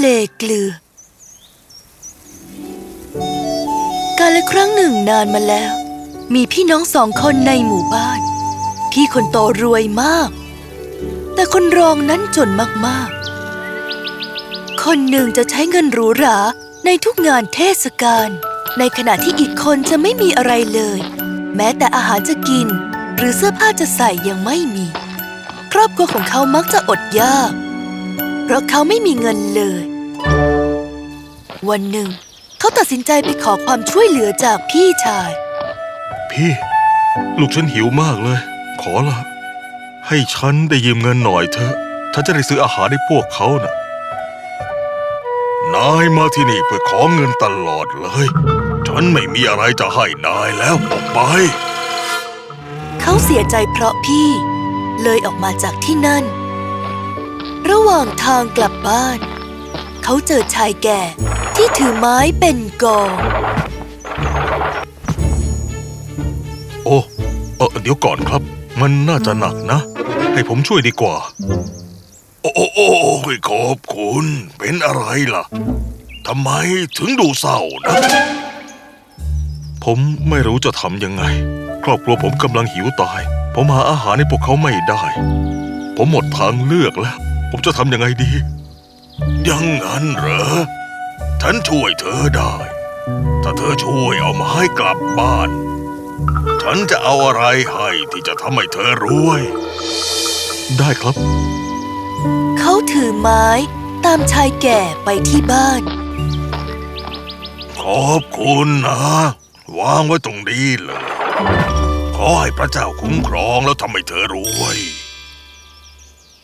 เลเกลือ กาลครั้งหนึ่งนานมาแล้ว มีพี่น้องสองคนในหมู่บ้าน พี่คนโตรวยมาก แต่คนรองนั้นจนมากๆ คนหนึ่งจะใช้เงินหรูหราในทุกงานเทศกาล ในขณะที่อีกคนจะไม่มีอะไรเลย แม้แต่อาหารจะกิน หรือเสื้อผ้าจะใส่ยังไม่มี ครอบครัวของเขามักจะอดยาก เพราะเขาไม่มีเงินเลย วันหนึ่ง เขาตัดสินใจไปขอความช่วยเหลือจากพี่ชาย พี่ ลูกฉันหิวมากเลย ขอละ ให้ฉันได้ยืมเงินหน่อยเถอะฉันจะได้ซื้ออาหารให้พวกเขานะ่ะนายมาที่นี่เพื่อขอเงินตลอดเลย ฉันไม่มีอะไรจะให้นายแล้วออกไป เขาเสียใจเพราะพี่ เลยออกมาจากที่นั่น ระหว่างทางกลับบ้าน เขาเจอชายแก่ ที่ถือไม้เป็นกองโอ้เออเดี๋ยวก่อนครับ มันน่าจะหนักนะ ให้ผมช่วยดีกว่า โอ้โอ้โอ้ขอบคุณ เป็นอะไรล่ะทำไมถึงดูเศร้านะ ผมไม่รู้จะทำยังไง ครอบครัวผมกำลังหิวตาย ผมหาอาหารให้พวกเขาไม่ได้ ผมหมดทางเลือกแล้ว ผมจะทำยังไงดี ยังงั้นเหรอ ฉันช่วยเธอได้ ถ้าเธอช่วยเอาไม้กลับบ้าน ฉันจะเอาอะไรให้ที่จะทำให้เธอรวย ได้ครับ เขาถือไม้ตามชายแก่ไปที่บ้าน ขอบคุณนะ วางไว้ตรงนี้เลยขอให้พระเจ้าคุ้มครองแล้วทำให้เธอรวย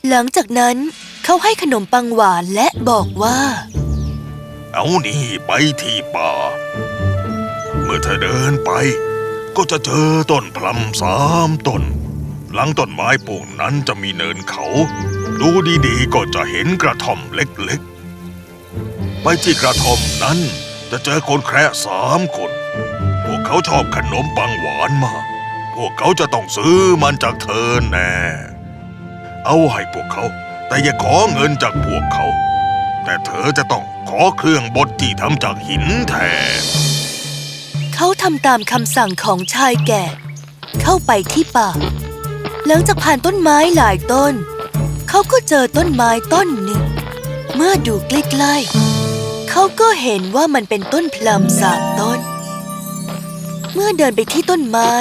หลังจากนั้น เขาให้ขนมปังหวานและบอกว่า เอานี่ไปที่ป่า เมื่อเธอเดินไป ก็จะเจอต้นพลัมสามต้น หลังต้นไม้พวกนั้นจะมีเนินเขา ดูดีๆก็จะเห็นกระท่อมเล็กๆ ไปที่กระท่อมนั้นจะเจอคนแคระสามคน พวกเขาชอบขนมปังหวานมาก พวกเขาจะต้องซื้อมันจากเธอแน่ เอาให้พวกเขา แต่อย่าขอเงินจากพวกเขา แต่เธอจะต้องขอเครื่องบดที่ทำจากหินแทน เขาทำตามคำสั่งของชายแก่ เข้าไปที่ป่า หลังจากผ่านต้นไม้หลายต้น เขาก็เจอต้นไม้ต้นหนึ่ง เมื่อดูใกล้ๆเขาก็เห็นว่ามันเป็นต้นพลัมสามต้น เมื่อเดินไปที่ต้นไม้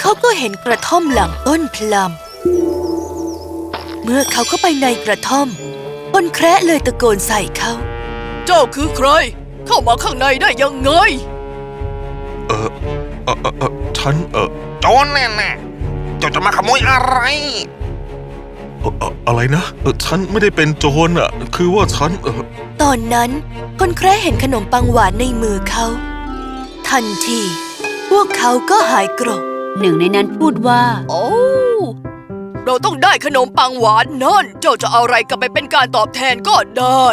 เขาก็เห็นกระท่อมหลังต้นพลัม เมื่อเขาเข้าไปในกระท่อมคนแคระเลยตะโกนใส่เขา เจ้าคือใคร เข้ามาข้างในได้ยังไง เออเออเออเออฉันเออโจรแน่แน่ๆเจ้าจะมาขโมยอะไร เอ่อเอ่ออะไรนะเออฉันไม่ได้เป็นโจรอะ คือว่าฉันเออตอนนั้นคนแคระเห็นขนมปังหวานในมือเขา ทันที พวกเขาก็หายโกรธ หนึ่งในนั้นพูดว่า โอ้ เราต้องได้ขนมปังหวานนั่น เจ้าจะเอาอะไรกลับไปเป็นการตอบแทนก็ได้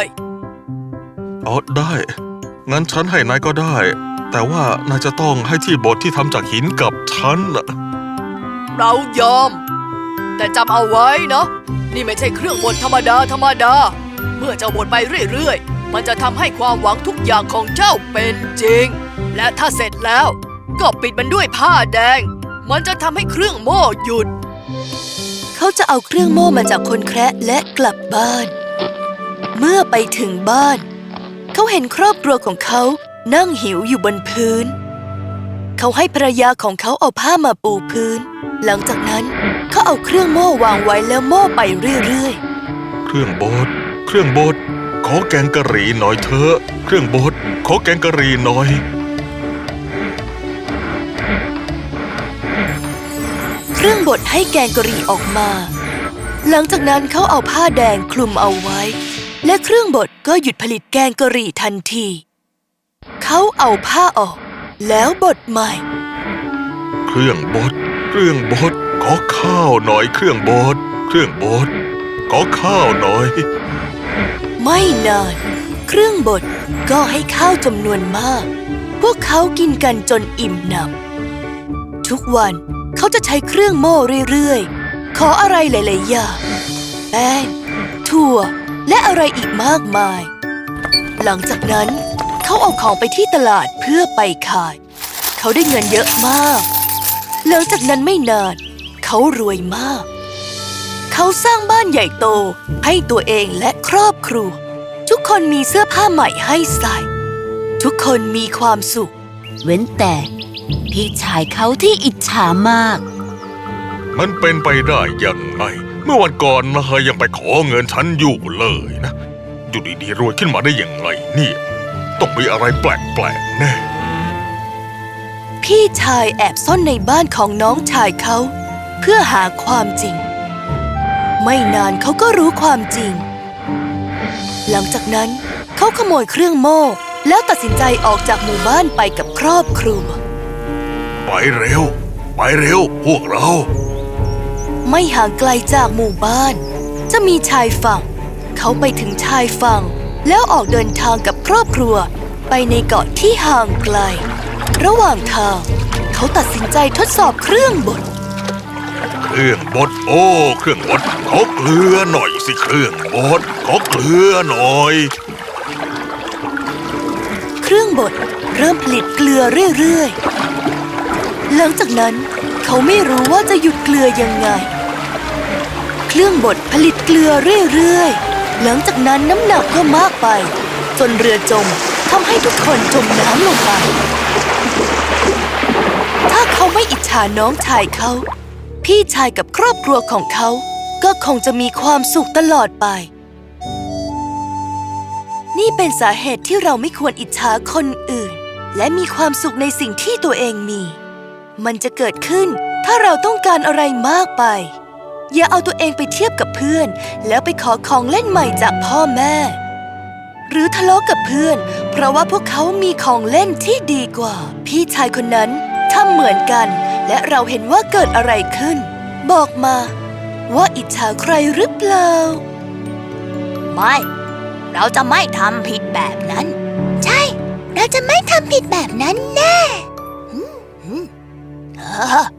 อ๋อได้ งั้นฉันให้นายก็ได้ แต่ว่านายจะต้องให้ที่บดที่ทำจากหินกับฉันน่ะเรายอม แต่จำเอาไว้นะ นี่ไม่ใช่เครื่องบดธรรมดาธรรมดา เมื่อเจ้าบดไปเรื่อยๆ มันจะทำให้ความหวังทุกอย่างของเจ้าเป็นจริง และถ้าเสร็จแล้ว ก็ปิดมันด้วยผ้าแดง มันจะทำให้เครื่องโม่หยุด เขาจะเอาเครื่องโม่มาจากคนแคระและกลับบ้าน เมื่อไปถึงบ้าน เขาเห็นครอบครัวของเขานั่งหิวอยู่บนพื้น เขาให้ภรรยาของเขาเอาผ้ามาปูพื้น หลังจากนั้นเขาเอาเครื่องโม่วางไว้แล้วโม่ไปเรื่อยๆ เครื่องบดเครื่องบดขอแกงกะหรี่หน่อยเถอะ เครื่องบดขอแกงกะหรี่หน่อย รื่องบดให้แกงกะหรี่ออกมา หลังจากนั้นเขาเอาผ้าแดงคลุมเอาไว้ และเครื่องบดก็หยุดผลิตแกงกะหรี่ทันที เขาเอาผ้าออก แล้วบดใหม่ เครื่องบด เครื่องบด ขอข้าวหน่อยเครื่องบด เครื่องบด ขอข้าวหน่อย ไม่นาน เครื่องบดก็ให้ข้าวจำนวนมาก พวกเขากินกันจนอิ่มหนำทุกวัน เขาจะใช้เครื่องโม่เรื่อยๆ ขออะไรหลายๆอย่างแป้งถั่ว และอะไรอีกมากมาย หลังจากนั้น เขาเอาของไปที่ตลาดเพื่อไปขาย เขาได้เงินเยอะมาก หลังจากนั้นไม่นาน เขารวยมาก เขาสร้างบ้านใหญ่โตให้ตัวเองและครอบครัว ทุกคนมีเสื้อผ้าใหม่ให้ใส่ ทุกคนมีความสุข เว้นแต่ พี่ชายเขาที่อิจฉามาก มันเป็นไปได้ยังไง เมื่อวันก่อนนายยังไปขอเงินฉันอยู่เลยนะ อยู่ดีๆรวยขึ้นมาได้ยังไงเนี่ย ต้องมีอะไรแปลกๆแน่ พี่ชายแอบซ่อนในบ้านของน้องชายเขา เพื่อหาความจริง ไม่นานเขาก็รู้ความจริง หลังจากนั้นเขาขโมยเครื่องโม่แล้วตัดสินใจออกจากหมู่บ้านไปกับครอบครัว ไปเร็ว ไปเร็ว พวกเรา ไม่ห่างไกลจากหมู่บ้าน จะมีชายฝั่ง เขาไปถึงชายฝั่ง แล้วออกเดินทางกับครอบครัว ไปในเกาะที่ห่างไกล ระหว่างทาง เขาตัดสินใจทดสอบเครื่องบดเครื่องบดโอ้ เครื่องบดขอเกลือหน่อยสิเครื่องบดขอเกลือหน่อย เครื่องบดเริ่มผลิตเกลือเรื่อยๆ หลังจากนั้นเขาไม่รู้ว่าจะหยุดเกลือยังไง เครื่องบดผลิตเกลือเรื่อยๆ หลังจากนั้นน้ำหนักก็มากไป จนเรือจมทำให้ทุกคนจมน้ำลงไป ถ้าเขาไม่อิจฉาน้องชายเขา พี่ชายกับครอบครัวของเขา ก็คงจะมีความสุขตลอดไป นี่เป็นสาเหตุที่เราไม่ควรอิจฉาคนอื่น และมีความสุขในสิ่งที่ตัวเองมี มันจะเกิดขึ้น ถ้าเราต้องการอะไรมากไป อย่าเอาตัวเองไปเทียบกับเพื่อน แล้วไปขอของเล่นใหม่จากพ่อแม่ หรือทะเลาะกับเพื่อน เพราะว่าพวกเขามีของเล่นที่ดีกว่า พี่ชายคนนั้นทำเหมือนกัน และเราเห็นว่าเกิดอะไรขึ้น บอกมา ว่าอิจฉาใครหรือเปล่า ไม่ เราจะไม่ทำผิดแบบนั้น ใช่ เราจะไม่ทำผิดแบบนั้นแน่ เออ